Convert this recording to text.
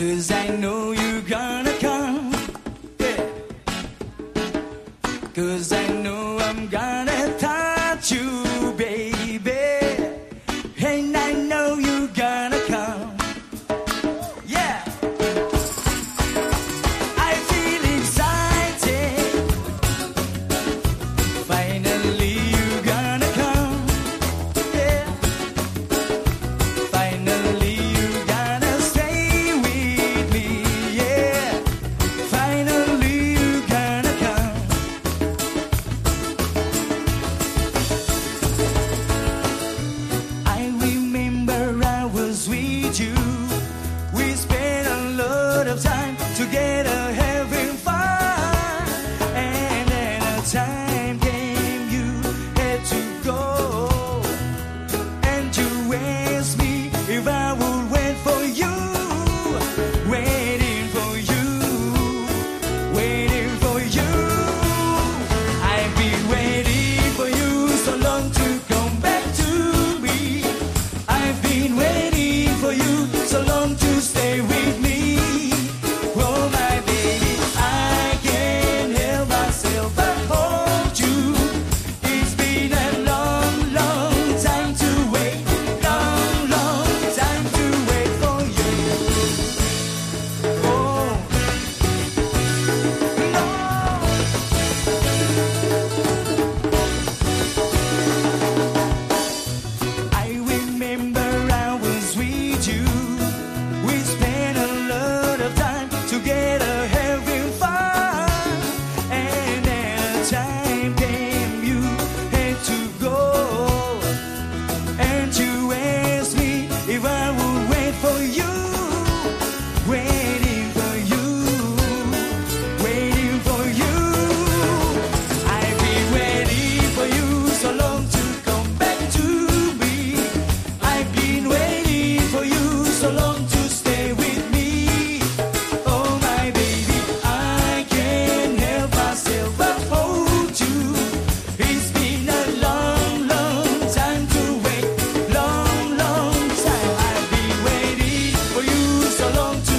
Cause I know you're gonna come. Yeah. Cause I know. long time.